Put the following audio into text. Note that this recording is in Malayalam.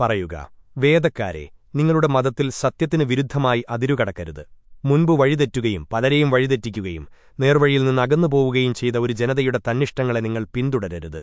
പറയുക വേദക്കാരെ നിങ്ങളുടെ മതത്തിൽ സത്യത്തിന് വിരുദ്ധമായി അതിരുകടക്കരുത്. മുൻപ് വഴിതെറ്റുകയും പലരെയും വഴിതെറ്റിക്കുകയും നേർവഴിയിൽ നിന്ന് അകന്നുപോവുകയും ചെയ്ത ഒരു ജനതയുടെ തന്നിഷ്ടങ്ങളെ നിങ്ങൾ പിന്തുടരരുത്.